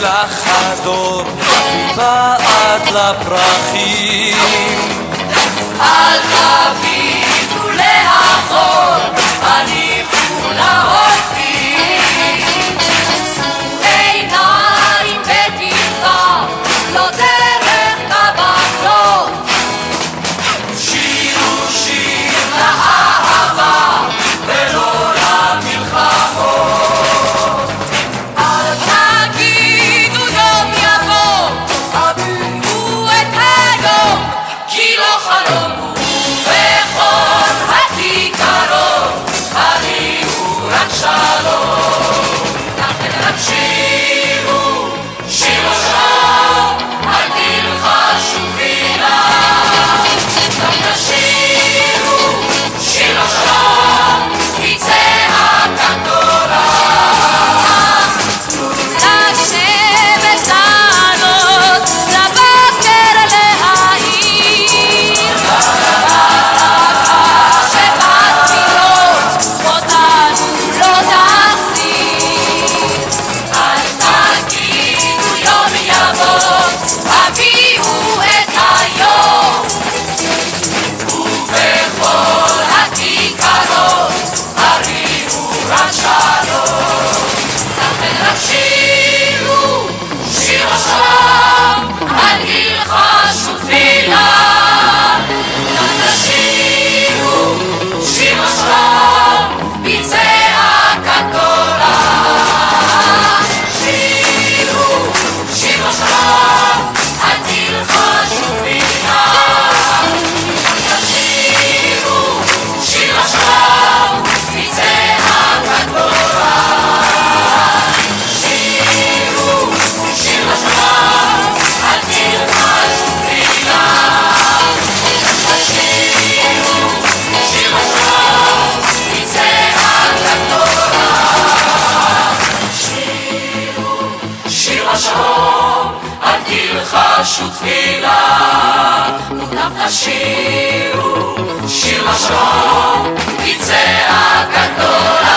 לך הדור מבעד לפרחים. אל תביטו לאחור, פנינו לעולם Follow השירו, שיר לשלום, יצא הקדוש.